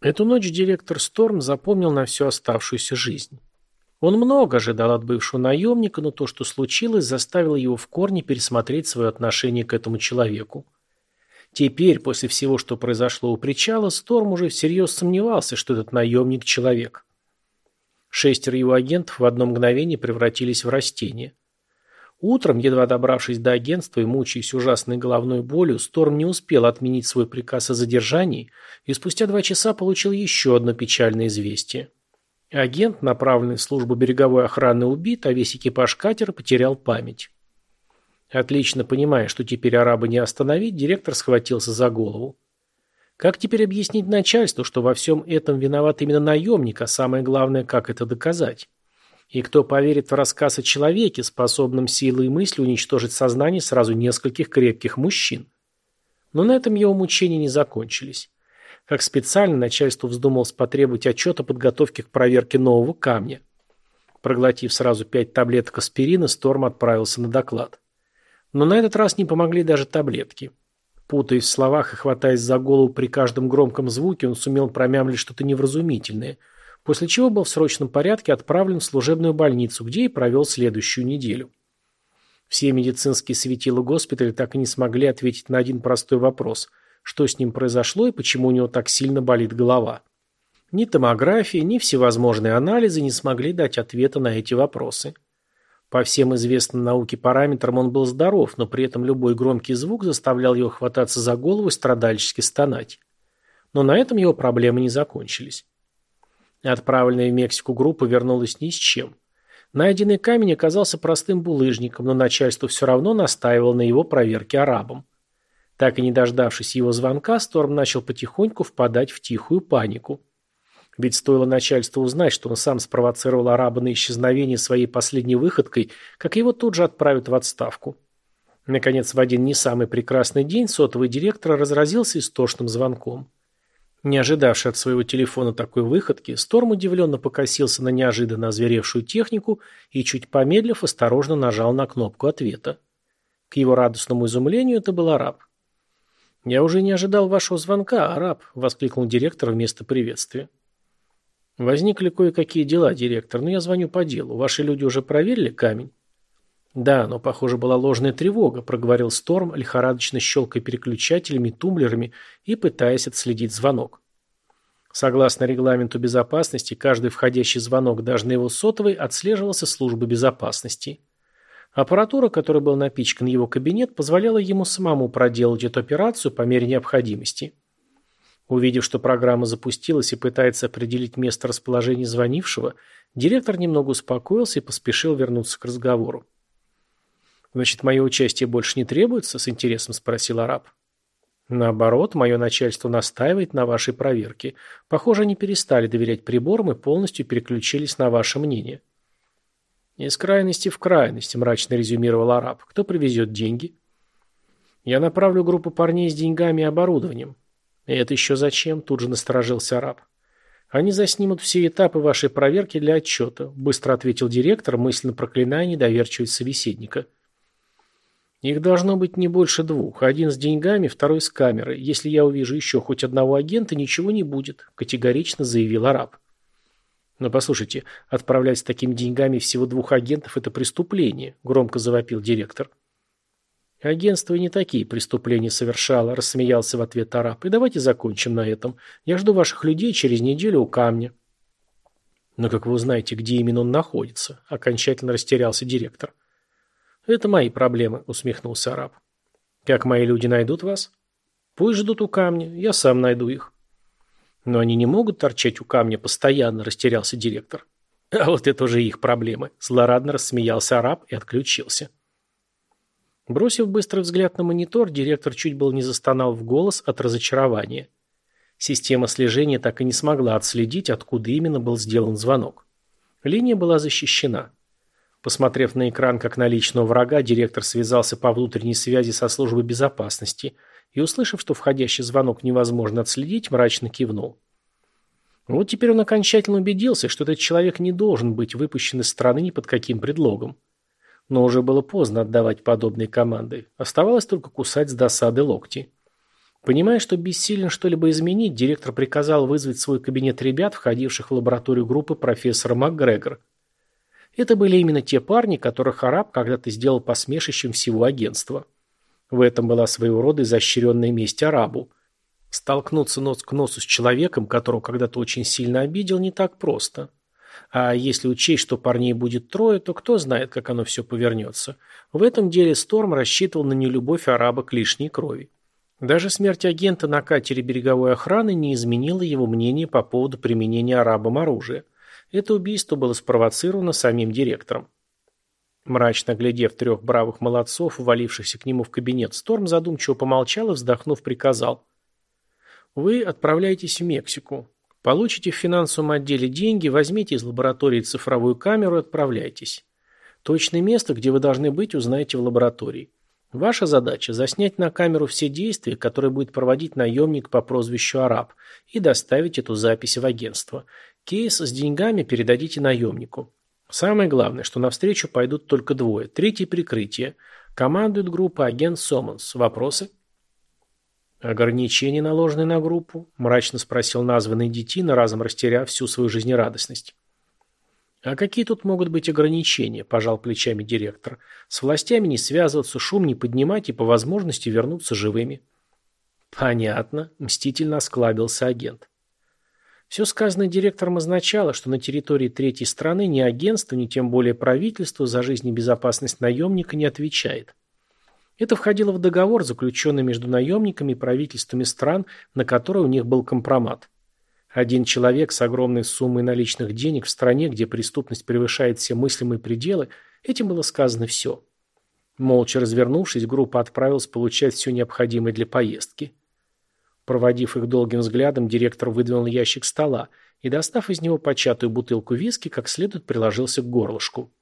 Эту ночь директор Сторм запомнил на всю оставшуюся жизнь. Он много ожидал от бывшего наемника, но то, что случилось, заставило его в корне пересмотреть свое отношение к этому человеку. Теперь, после всего, что произошло у причала, Сторм уже всерьез сомневался, что этот наемник – человек. Шестеро его агентов в одно мгновение превратились в растения. Утром, едва добравшись до агентства и мучаясь ужасной головной болью, Сторм не успел отменить свой приказ о задержании и спустя два часа получил еще одно печальное известие. Агент, направленный в службу береговой охраны, убит, а весь экипаж катера потерял память. Отлично понимая, что теперь араба не остановить, директор схватился за голову. Как теперь объяснить начальству, что во всем этом виноват именно наемник, а самое главное, как это доказать? И кто поверит в рассказ о человеке, способном силой и мыслью уничтожить сознание сразу нескольких крепких мужчин? Но на этом его мучения не закончились. Как специально начальство вздумалось потребовать отчет о подготовке к проверке нового камня. Проглотив сразу пять таблеток аспирина, Сторм отправился на доклад. Но на этот раз не помогли даже таблетки. Путаясь в словах и хватаясь за голову при каждом громком звуке, он сумел промямлить что-то невразумительное – после чего был в срочном порядке отправлен в служебную больницу, где и провел следующую неделю. Все медицинские светила госпиталя так и не смогли ответить на один простой вопрос – что с ним произошло и почему у него так сильно болит голова. Ни томография, ни всевозможные анализы не смогли дать ответа на эти вопросы. По всем известным науке параметрам он был здоров, но при этом любой громкий звук заставлял его хвататься за голову и страдальчески стонать. Но на этом его проблемы не закончились. Отправленная в Мексику группа вернулась ни с чем. Найденный камень оказался простым булыжником, но начальство все равно настаивало на его проверке арабам. Так и не дождавшись его звонка, Сторм начал потихоньку впадать в тихую панику. Ведь стоило начальству узнать, что он сам спровоцировал араба на исчезновение своей последней выходкой, как его тут же отправят в отставку. Наконец, в один не самый прекрасный день сотовый директор разразился истошным звонком. Не ожидавший от своего телефона такой выходки, Сторм удивленно покосился на неожиданно озверевшую технику и, чуть помедлив, осторожно нажал на кнопку ответа. К его радостному изумлению это был араб. «Я уже не ожидал вашего звонка, араб», — воскликнул директор вместо приветствия. «Возникли кое-какие дела, директор, но я звоню по делу. Ваши люди уже проверили камень?» «Да, но, похоже, была ложная тревога», – проговорил Сторм, лихорадочно щелкая переключателями, тумблерами и пытаясь отследить звонок. Согласно регламенту безопасности, каждый входящий звонок, даже на его сотовый, отслеживался службой безопасности. Аппаратура, которой был напичкан его кабинет, позволяла ему самому проделать эту операцию по мере необходимости. Увидев, что программа запустилась и пытается определить место расположения звонившего, директор немного успокоился и поспешил вернуться к разговору. «Значит, мое участие больше не требуется?» – с интересом спросил араб. «Наоборот, мое начальство настаивает на вашей проверке. Похоже, они перестали доверять приборам и полностью переключились на ваше мнение». «Из крайности в крайность», – мрачно резюмировал араб. «Кто привезет деньги?» «Я направлю группу парней с деньгами и оборудованием». «И это еще зачем?» – тут же насторожился араб. «Они заснимут все этапы вашей проверки для отчета», – быстро ответил директор, мысленно проклиная недоверчивость собеседника. Их должно быть не больше двух. Один с деньгами, второй с камерой. Если я увижу еще хоть одного агента, ничего не будет», – категорично заявил араб. «Но послушайте, отправлять с такими деньгами всего двух агентов – это преступление», – громко завопил директор. «Агентство и не такие преступления совершало», – рассмеялся в ответ араб. «И давайте закончим на этом. Я жду ваших людей через неделю у камня». «Но как вы узнаете, где именно он находится?» – окончательно растерялся директор. «Это мои проблемы», — усмехнулся араб. «Как мои люди найдут вас?» «Пусть ждут у камня, я сам найду их». «Но они не могут торчать у камня постоянно», — растерялся директор. «А вот это уже их проблемы», — злорадно рассмеялся араб и отключился. Бросив быстрый взгляд на монитор, директор чуть было не застонал в голос от разочарования. Система слежения так и не смогла отследить, откуда именно был сделан звонок. Линия была защищена. Посмотрев на экран как на личного врага, директор связался по внутренней связи со службой безопасности и, услышав, что входящий звонок невозможно отследить, мрачно кивнул. Вот теперь он окончательно убедился, что этот человек не должен быть выпущен из страны ни под каким предлогом. Но уже было поздно отдавать подобные команды. Оставалось только кусать с досады локти. Понимая, что бессилен что-либо изменить, директор приказал вызвать в свой кабинет ребят, входивших в лабораторию группы профессора МакГрегор. Это были именно те парни, которых араб когда-то сделал посмешищем всего агентства. В этом была своего рода изощренная месть арабу. Столкнуться нос к носу с человеком, которого когда-то очень сильно обидел, не так просто. А если учесть, что парней будет трое, то кто знает, как оно все повернется. В этом деле Сторм рассчитывал на нелюбовь араба к лишней крови. Даже смерть агента на катере береговой охраны не изменила его мнение по поводу применения арабом оружия. Это убийство было спровоцировано самим директором. Мрачно глядев трех бравых молодцов, увалившихся к нему в кабинет, Сторм задумчиво помолчал и, вздохнув, приказал. «Вы отправляетесь в Мексику. Получите в финансовом отделе деньги, возьмите из лаборатории цифровую камеру и отправляйтесь. Точное место, где вы должны быть, узнаете в лаборатории. Ваша задача – заснять на камеру все действия, которые будет проводить наемник по прозвищу Араб, и доставить эту запись в агентство. Кейс с деньгами передадите наемнику. Самое главное, что навстречу пойдут только двое. Третье прикрытие. Командует группа агент Сомонс. Вопросы? «Ограничения, наложенные на группу?» – мрачно спросил названный детина, разом растеряв всю свою жизнерадостность. «А какие тут могут быть ограничения?» – пожал плечами директор. «С властями не связываться, шум не поднимать и по возможности вернуться живыми». «Понятно», – мстительно осклабился агент. Все сказанное директором означало, что на территории третьей страны ни агентство, ни тем более правительство за жизнь и безопасность наемника не отвечает. Это входило в договор, заключенный между наемниками и правительствами стран, на которые у них был компромат. Один человек с огромной суммой наличных денег в стране, где преступность превышает все мыслимые пределы, этим было сказано все. Молча развернувшись, группа отправилась получать все необходимое для поездки. Проводив их долгим взглядом, директор выдвинул ящик стола и, достав из него початую бутылку виски, как следует приложился к горлышку.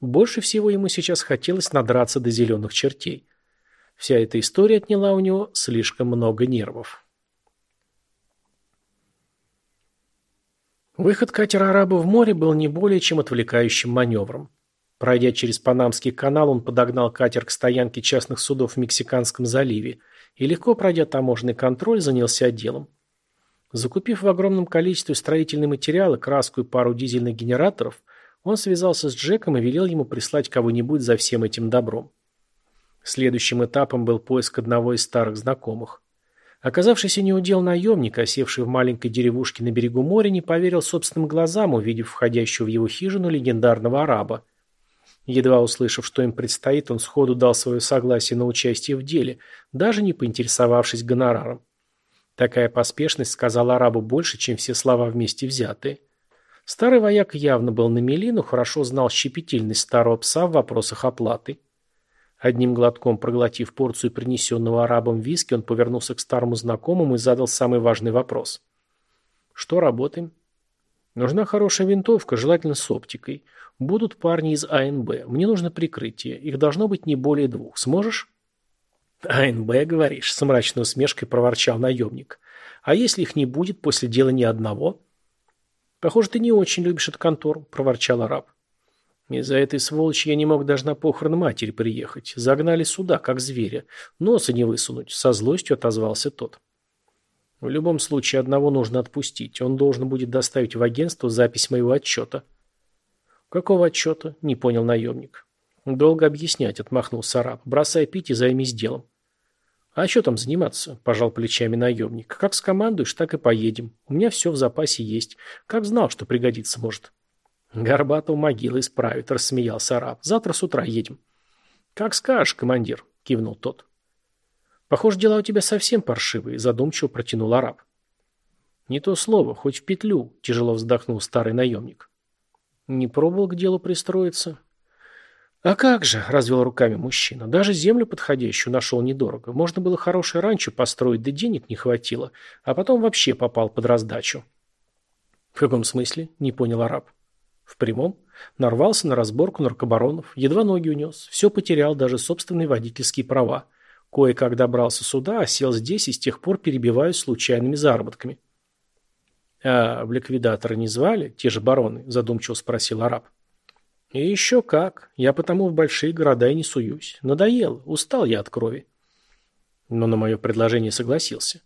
Больше всего ему сейчас хотелось надраться до зеленых чертей. Вся эта история отняла у него слишком много нервов. Выход катера «Араба» в море был не более чем отвлекающим маневром. Пройдя через Панамский канал, он подогнал катер к стоянке частных судов в Мексиканском заливе и, легко пройдя таможенный контроль, занялся делом. Закупив в огромном количестве строительные материалы, краску и пару дизельных генераторов, он связался с Джеком и велел ему прислать кого-нибудь за всем этим добром. Следующим этапом был поиск одного из старых знакомых. Оказавшийся неудел наемник, осевший в маленькой деревушке на берегу моря, не поверил собственным глазам, увидев входящего в его хижину легендарного араба. Едва услышав, что им предстоит, он сходу дал свое согласие на участие в деле, даже не поинтересовавшись гонораром. Такая поспешность сказала арабу больше, чем все слова вместе взятые. Старый вояк явно был на мели, но хорошо знал щепетильность старого пса в вопросах оплаты. Одним глотком проглотив порцию принесенного арабом виски, он повернулся к старому знакомому и задал самый важный вопрос. «Что работаем?» «Нужна хорошая винтовка, желательно с оптикой. Будут парни из АНБ. Мне нужно прикрытие. Их должно быть не более двух. Сможешь?» «АНБ, говоришь?» – с мрачной усмешкой проворчал наемник. «А если их не будет после дела ни одного?» «Похоже, ты не очень любишь эту контору», – проворчал араб. «Из-за этой сволочи я не мог даже на похороны матери приехать. Загнали сюда, как зверя. Носа не высунуть», – со злостью отозвался тот. «В любом случае, одного нужно отпустить. Он должен будет доставить в агентство запись моего отчета». «Какого отчета?» – не понял наемник. «Долго объяснять», – отмахнулся араб. «Бросай пить и займись делом». «А что там заниматься?» – пожал плечами наемник. «Как скомандуешь, так и поедем. У меня все в запасе есть. Как знал, что пригодится может». «Горбатого могилы исправит», – рассмеялся араб. «Завтра с утра едем». «Как скажешь, командир», – кивнул тот. «Похоже, дела у тебя совсем паршивые», – задумчиво протянул араб. «Не то слово, хоть в петлю», – тяжело вздохнул старый наемник. «Не пробовал к делу пристроиться?» «А как же», – развел руками мужчина, – «даже землю подходящую нашел недорого. Можно было хорошее ранчо построить, да денег не хватило, а потом вообще попал под раздачу». «В каком смысле?» – не понял араб. «В прямом. Нарвался на разборку наркобаронов, едва ноги унес, все потерял, даже собственные водительские права. Кое-как добрался сюда, а сел здесь и с тех пор перебиваюсь случайными заработками». «А в ликвидаторы не звали, те же бароны?» – задумчиво спросил араб. И еще как. Я потому в большие города и не суюсь. Надоел. Устал я от крови. но на мое предложение согласился.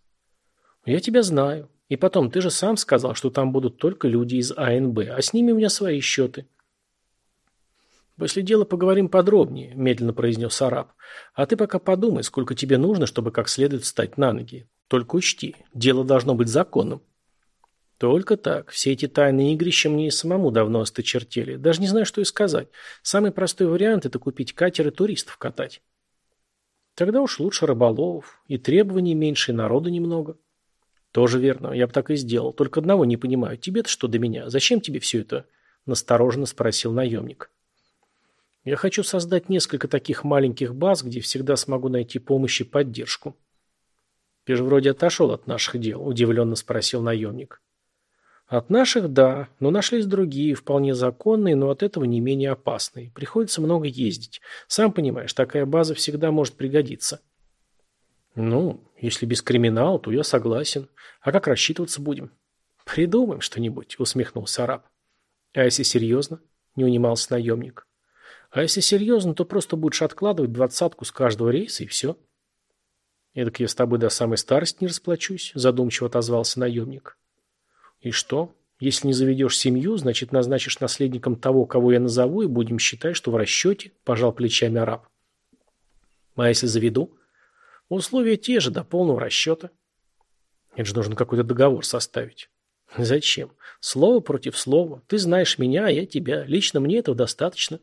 «Я тебя знаю. И потом, ты же сам сказал, что там будут только люди из АНБ, а с ними у меня свои счеты». «После дела поговорим подробнее», – медленно произнес араб. «А ты пока подумай, сколько тебе нужно, чтобы как следует встать на ноги. Только учти, дело должно быть законным». «Только так. Все эти тайные игрища мне и самому давно осточертели. Даже не знаю, что и сказать. Самый простой вариант – это купить катер и туристов катать». Тогда уж лучше рыболовов. И требований меньше, и народа немного. Тоже верно. Я бы так и сделал. Только одного не понимаю. Тебе-то что до меня? Зачем тебе все это? Настороженно спросил наемник. Я хочу создать несколько таких маленьких баз, где всегда смогу найти помощь и поддержку. Ты же вроде отошел от наших дел, удивленно спросил наемник. От наших – да, но нашлись другие, вполне законные, но от этого не менее опасные. Приходится много ездить. Сам понимаешь, такая база всегда может пригодиться. Ну, если без криминала, то я согласен. А как рассчитываться будем? Придумаем что-нибудь, усмехнулся араб. А если серьезно? Не унимался наемник. А если серьезно, то просто будешь откладывать двадцатку с каждого рейса и все. Эдак я с тобой до самой старости не расплачусь, задумчиво отозвался наемник. И что? Если не заведешь семью, значит назначишь наследником того, кого я назову, и будем считать, что в расчете, пожал плечами араб. А если заведу? Условия те же, до полного расчета. Это же нужно какой-то договор составить. Зачем? Слово против слова. Ты знаешь меня, а я тебя. Лично мне этого достаточно.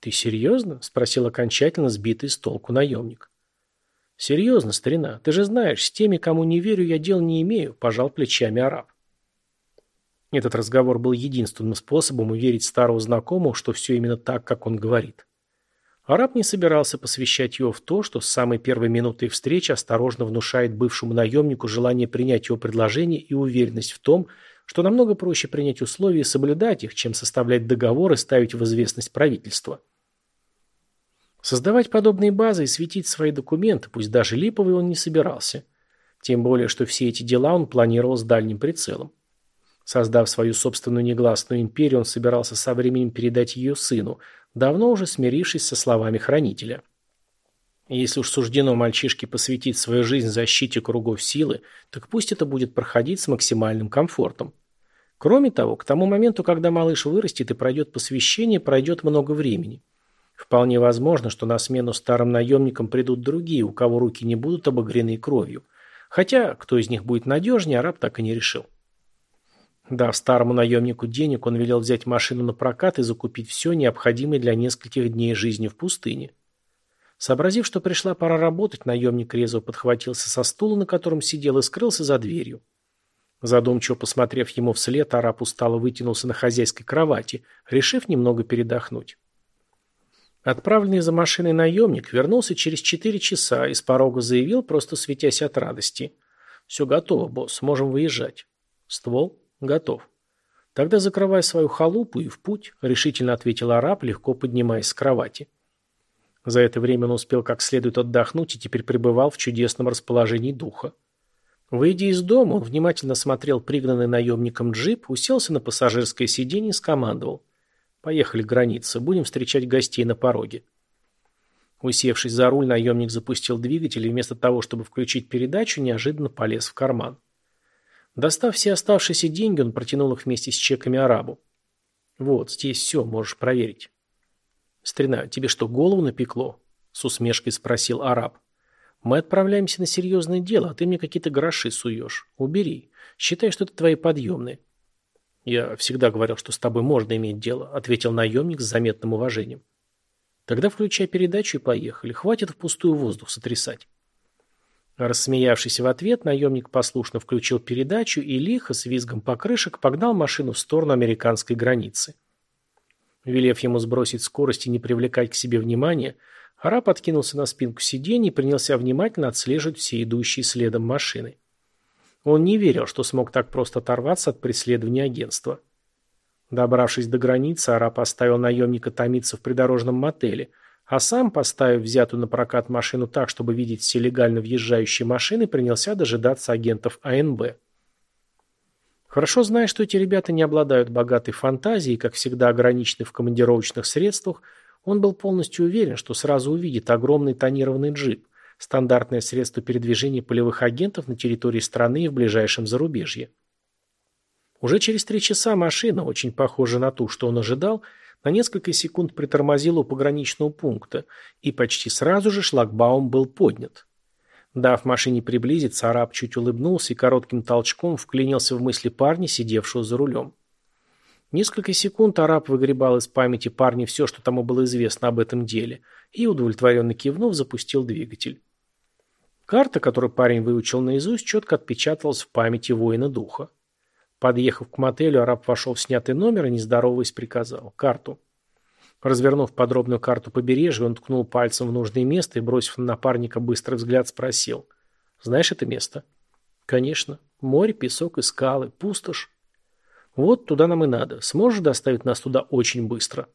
Ты серьезно? Спросил окончательно сбитый с толку наемник. Серьезно, старина. Ты же знаешь, с теми, кому не верю, я дел не имею, пожал плечами араб. Этот разговор был единственным способом уверить старого знакомого, что все именно так, как он говорит. Араб не собирался посвящать его в то, что с самой первой минуты их встречи осторожно внушает бывшему наемнику желание принять его предложение и уверенность в том, что намного проще принять условия и соблюдать их, чем составлять договор и ставить в известность правительства. Создавать подобные базы и светить свои документы, пусть даже липовые, он не собирался. Тем более, что все эти дела он планировал с дальним прицелом. Создав свою собственную негласную империю, он собирался со временем передать ее сыну, давно уже смирившись со словами хранителя. если уж суждено мальчишке посвятить свою жизнь защите кругов силы, так пусть это будет проходить с максимальным комфортом. Кроме того, к тому моменту, когда малыш вырастет и пройдет посвящение, пройдет много времени. Вполне возможно, что на смену старым наемникам придут другие, у кого руки не будут обогрены кровью. Хотя, кто из них будет надежнее, араб так и не решил. Дав старому наемнику денег, он велел взять машину на прокат и закупить все необходимое для нескольких дней жизни в пустыне. Сообразив, что пришла пора работать, наемник резво подхватился со стула, на котором сидел, и скрылся за дверью. Задумчиво посмотрев ему вслед, араб устало вытянулся на хозяйской кровати, решив немного передохнуть. Отправленный за машиной наемник вернулся через четыре часа и с порога заявил, просто светясь от радости. «Все готово, босс, можем выезжать». «Ствол?» «Готов». «Тогда закрывай свою халупу и в путь», — решительно ответил араб, легко поднимаясь с кровати. За это время он успел как следует отдохнуть и теперь пребывал в чудесном расположении духа. Выйдя из дома, он внимательно смотрел пригнанный наемником джип, уселся на пассажирское сиденье и скомандовал. «Поехали к границе, будем встречать гостей на пороге». Усевшись за руль, наемник запустил двигатель и вместо того, чтобы включить передачу, неожиданно полез в карман. Достав все оставшиеся деньги, он протянул их вместе с чеками арабу. «Вот, здесь все, можешь проверить». «Старина, тебе что, голову напекло?» — с усмешкой спросил араб. «Мы отправляемся на серьезное дело, а ты мне какие-то гроши суешь. Убери. Считай, что это твои подъемные». «Я всегда говорил, что с тобой можно иметь дело», — ответил наемник с заметным уважением. «Тогда включай передачу и поехали. Хватит впустую воздух сотрясать». Рассмеявшись в ответ, наемник послушно включил передачу и лихо с визгом покрышек погнал машину в сторону американской границы. Велев ему сбросить скорость и не привлекать к себе внимания, араб откинулся на спинку сиденья и принялся внимательно отслеживать все идущие следом машины. Он не верил, что смог так просто оторваться от преследования агентства. Добравшись до границы, араб оставил наемника томиться в придорожном мотеле – а сам, поставив взятую на прокат машину так, чтобы видеть все легально въезжающие машины, принялся дожидаться агентов АНБ. Хорошо зная, что эти ребята не обладают богатой фантазией как всегда, ограничены в командировочных средствах, он был полностью уверен, что сразу увидит огромный тонированный джип, Стандартное средство передвижения полевых агентов на территории страны и в ближайшем зарубежье. Уже через три часа машина, очень похожая на ту, что он ожидал, на несколько секунд притормозила у пограничного пункта, и почти сразу же шлагбаум был поднят. Дав машине приблизиться, араб чуть улыбнулся и коротким толчком вклинился в мысли парня, сидевшего за рулем. Несколько секунд араб выгребал из памяти парня все, что тому было известно об этом деле, и, удовлетворенно кивнув, запустил двигатель. Карта, которую парень выучил наизусть, четко отпечаталась в памяти воина духа. Подъехав к мотелю, араб вошел в снятый номер и, не здороваясь, приказал «Карту». Развернув подробную карту побережья, он ткнул пальцем в нужное место и, бросив на напарника быстрый взгляд, спросил «Знаешь это место?» «Конечно. Море, песок и скалы. Пустошь. Вот туда нам и надо. Сможешь доставить нас туда очень быстро?»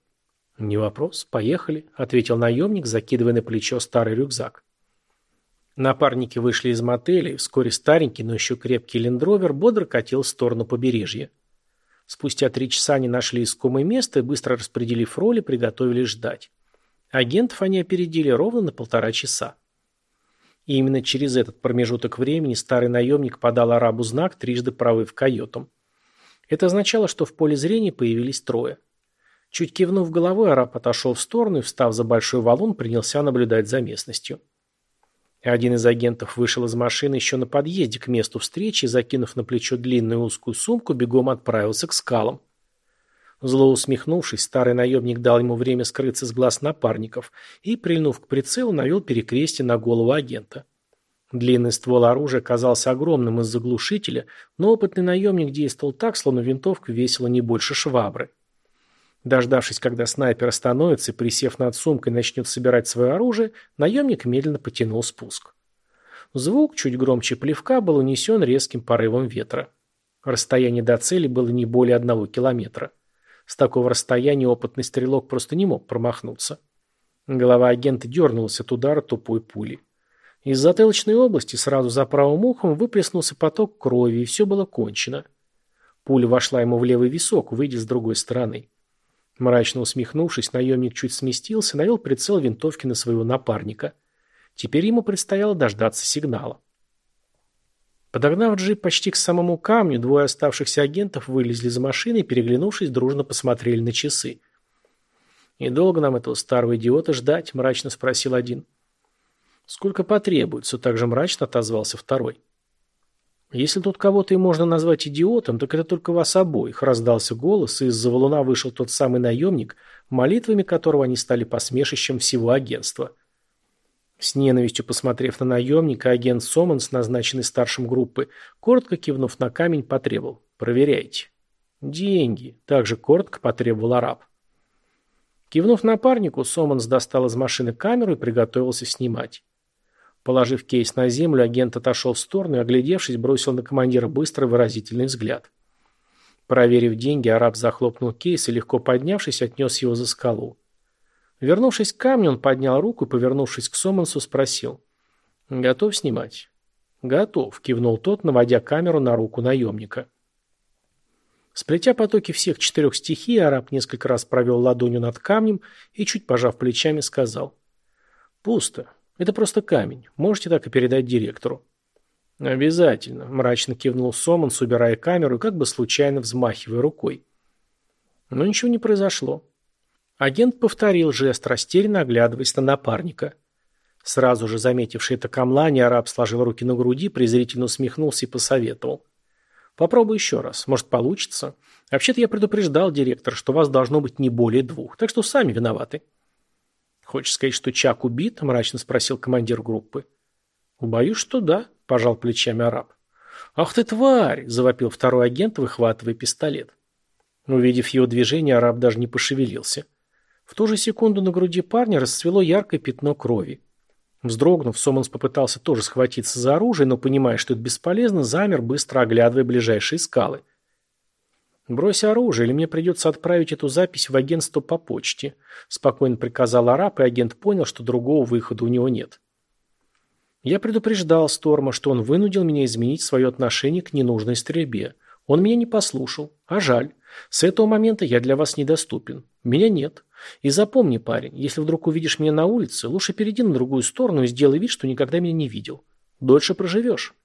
«Не вопрос. Поехали», — ответил наемник, закидывая на плечо старый рюкзак. Напарники вышли из мотеля, вскоре старенький, но еще крепкий лендровер бодро катил в сторону побережья. Спустя три часа они нашли искомое место и, быстро распределив роли, приготовились ждать. Агентов они опередили ровно на полтора часа. И именно через этот промежуток времени старый наемник подал арабу знак, трижды провыв койотом. Это означало, что в поле зрения появились трое. Чуть кивнув головой, араб отошел в сторону и, встав за большой валун, принялся наблюдать за местностью. Один из агентов вышел из машины еще на подъезде к месту встречи и, закинув на плечо длинную узкую сумку, бегом отправился к скалам. Зло усмехнувшись, старый наемник дал ему время скрыться с глаз напарников и, прильнув к прицелу, навел перекрестие на голову агента. Длинный ствол оружия казался огромным из заглушителя, но опытный наемник действовал так, словно винтовка весила не больше швабры. Дождавшись, когда снайпер остановится и, присев над сумкой, начнет собирать свое оружие, наемник медленно потянул спуск. Звук, чуть громче плевка, был унесен резким порывом ветра. Расстояние до цели было не более одного километра. С такого расстояния опытный стрелок просто не мог промахнуться. Голова агента дернулась от удара тупой пули. Из затылочной области сразу за правым ухом выплеснулся поток крови, и все было кончено. Пуля вошла ему в левый висок, выйдя с другой стороны. Мрачно усмехнувшись, наемник чуть сместился, навел прицел винтовки на своего напарника. Теперь ему предстояло дождаться сигнала. Подогнав джип почти к самому камню, двое оставшихся агентов вылезли из машины и, переглянувшись, дружно посмотрели на часы. «И долго нам этого старого идиота ждать?» – мрачно спросил один. «Сколько потребуется?» – также мрачно отозвался второй. «Если тут кого-то и можно назвать идиотом, так это только вас обоих», – раздался голос, и из-за валуна вышел тот самый наемник, молитвами которого они стали посмешищем всего агентства. С ненавистью посмотрев на наемника, агент Соманс, назначенный старшим группы, коротко кивнув на камень, потребовал «Проверяйте». «Деньги», – также коротко потребовал араб. Кивнув напарнику, Соманс достал из машины камеру и приготовился снимать. Положив кейс на землю, агент отошел в сторону и, оглядевшись, бросил на командира быстрый выразительный взгляд. Проверив деньги, араб захлопнул кейс и, легко поднявшись, отнес его за скалу. Вернувшись к камню, он поднял руку и, повернувшись к Сомансу, спросил. «Готов снимать?» «Готов», — кивнул тот, наводя камеру на руку наемника. Сплетя потоки всех четырех стихий, араб несколько раз провел ладонью над камнем и, чуть пожав плечами, сказал. «Пусто. Это просто камень. Можете так и передать директору». «Обязательно», – мрачно кивнул Соманс, убирая камеру и как бы случайно взмахивая рукой. Но ничего не произошло. Агент повторил жест, растерянно оглядываясь на напарника. Сразу же заметивший это камлание, араб сложил руки на груди, презрительно усмехнулся и посоветовал. «Попробуй еще раз. Может, получится. Вообще-то я предупреждал директор, что вас должно быть не более двух, так что сами виноваты». «Хочешь сказать, что Чак убит?» – мрачно спросил командир группы. «Боюсь, что да», – пожал плечами араб. «Ах ты тварь!» – завопил второй агент, выхватывая пистолет. Увидев его движение, араб даже не пошевелился. В ту же секунду на груди парня расцвело яркое пятно крови. Вздрогнув, Соманс попытался тоже схватиться за оружие, но, понимая, что это бесполезно, замер, быстро оглядывая ближайшие скалы – «Брось оружие, или мне придется отправить эту запись в агентство по почте», спокойно приказал араб, и агент понял, что другого выхода у него нет. Я предупреждал Сторма, что он вынудил меня изменить свое отношение к ненужной стрельбе. Он меня не послушал. А жаль. С этого момента я для вас недоступен. Меня нет. И запомни, парень, если вдруг увидишь меня на улице, лучше перейди на другую сторону и сделай вид, что никогда меня не видел. Дольше проживешь».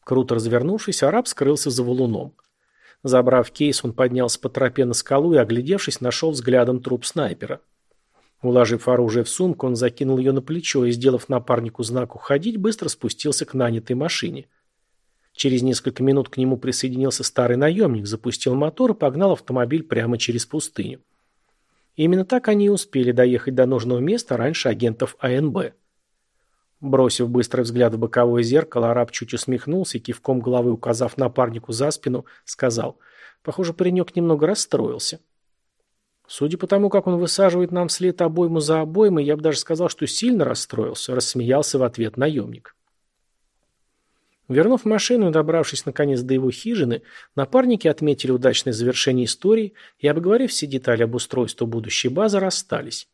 Круто развернувшись, араб скрылся за валуном. Забрав кейс, он поднялся по тропе на скалу и, оглядевшись, нашел взглядом труп снайпера. Уложив оружие в сумку, он закинул ее на плечо и, сделав напарнику знак уходить, быстро спустился к нанятой машине. Через несколько минут к нему присоединился старый наемник, запустил мотор и погнал автомобиль прямо через пустыню. Именно так они и успели доехать до нужного места раньше агентов АНБ. Бросив быстрый взгляд в боковое зеркало, араб чуть усмехнулся и, кивком головы указав напарнику за спину, сказал, «Похоже, паренек немного расстроился». Судя по тому, как он высаживает нам вслед обойму за обоймой, я бы даже сказал, что сильно расстроился, рассмеялся в ответ наемник. Вернув машину и добравшись наконец до его хижины, напарники отметили удачное завершение истории и, обговорив все детали обустройства будущей базы, расстались.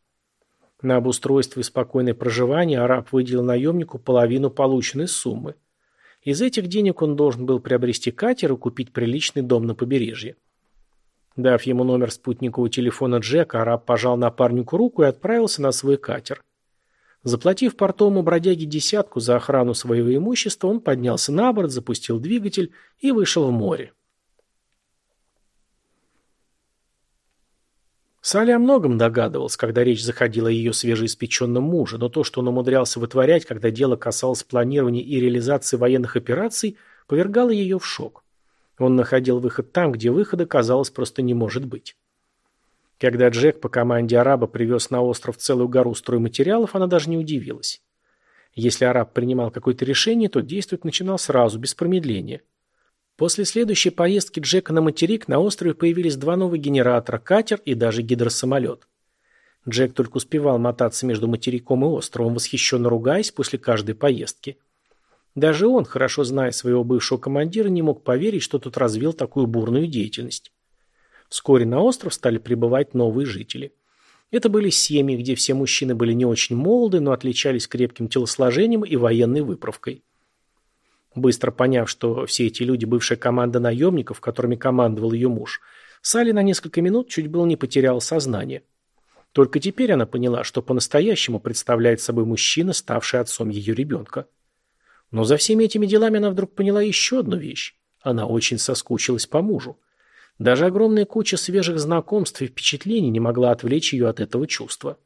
На обустройство и спокойное проживание араб выделил наемнику половину полученной суммы. Из этих денег он должен был приобрести катер и купить приличный дом на побережье. Дав ему номер спутникового телефона Джека, араб пожал напарнику руку и отправился на свой катер. Заплатив портовому бродяге десятку за охрану своего имущества, он поднялся на борт, запустил двигатель и вышел в море. Салли о многом догадывался, когда речь заходила о ее свежеиспеченном муже, но то, что он умудрялся вытворять, когда дело касалось планирования и реализации военных операций, повергало ее в шок. Он находил выход там, где выхода, казалось, просто не может быть. Когда Джек по команде араба привез на остров целую гору стройматериалов, она даже не удивилась. Если араб принимал какое-то решение, то действовать начинал сразу, без промедления. После следующей поездки Джека на материк на острове появились два новых генератора, катер и даже гидросамолет. Джек только успевал мотаться между материком и островом, восхищенно ругаясь после каждой поездки. Даже он, хорошо зная своего бывшего командира, не мог поверить, что тот развил такую бурную деятельность. Вскоре на остров стали прибывать новые жители. Это были семьи, где все мужчины были не очень молоды, но отличались крепким телосложением и военной выправкой. Быстро поняв, что все эти люди – бывшая команда наемников, которыми командовал ее муж, Салли на несколько минут чуть было не потерял сознание. Только теперь она поняла, что по-настоящему представляет собой мужчина, ставший отцом ее ребенка. Но за всеми этими делами она вдруг поняла еще одну вещь. Она очень соскучилась по мужу. Даже огромная куча свежих знакомств и впечатлений не могла отвлечь ее от этого чувства.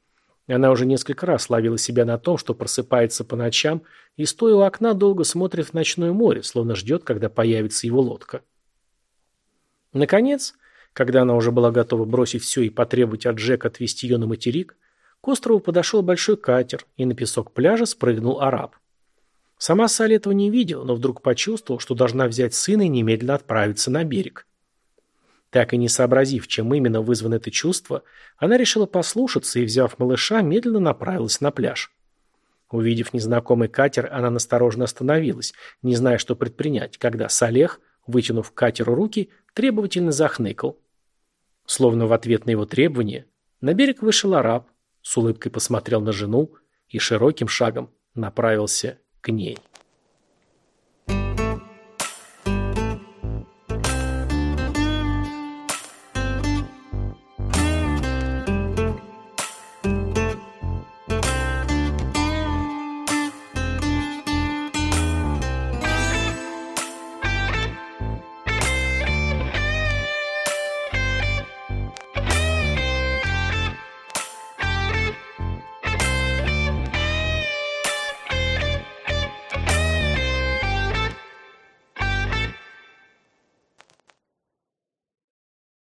Она уже несколько раз ловила себя на том, что просыпается по ночам и, стоя у окна, долго смотрит в ночное море, словно ждет, когда появится его лодка. Наконец, когда она уже была готова бросить все и потребовать от Джека отвезти ее на материк, к острову подошел большой катер, и на песок пляжа спрыгнул араб. Сама Салли этого не видела, но вдруг почувствовала, что должна взять сына и немедленно отправиться на берег. Так и не сообразив, чем именно вызвано это чувство, она решила послушаться и, взяв малыша, медленно направилась на пляж. Увидев незнакомый катер, она настороженно остановилась, не зная, что предпринять, когда Салех, вытянув катеру руки, требовательно захныкал. Словно в ответ на его требование, на берег вышел араб, с улыбкой посмотрел на жену и широким шагом направился к ней.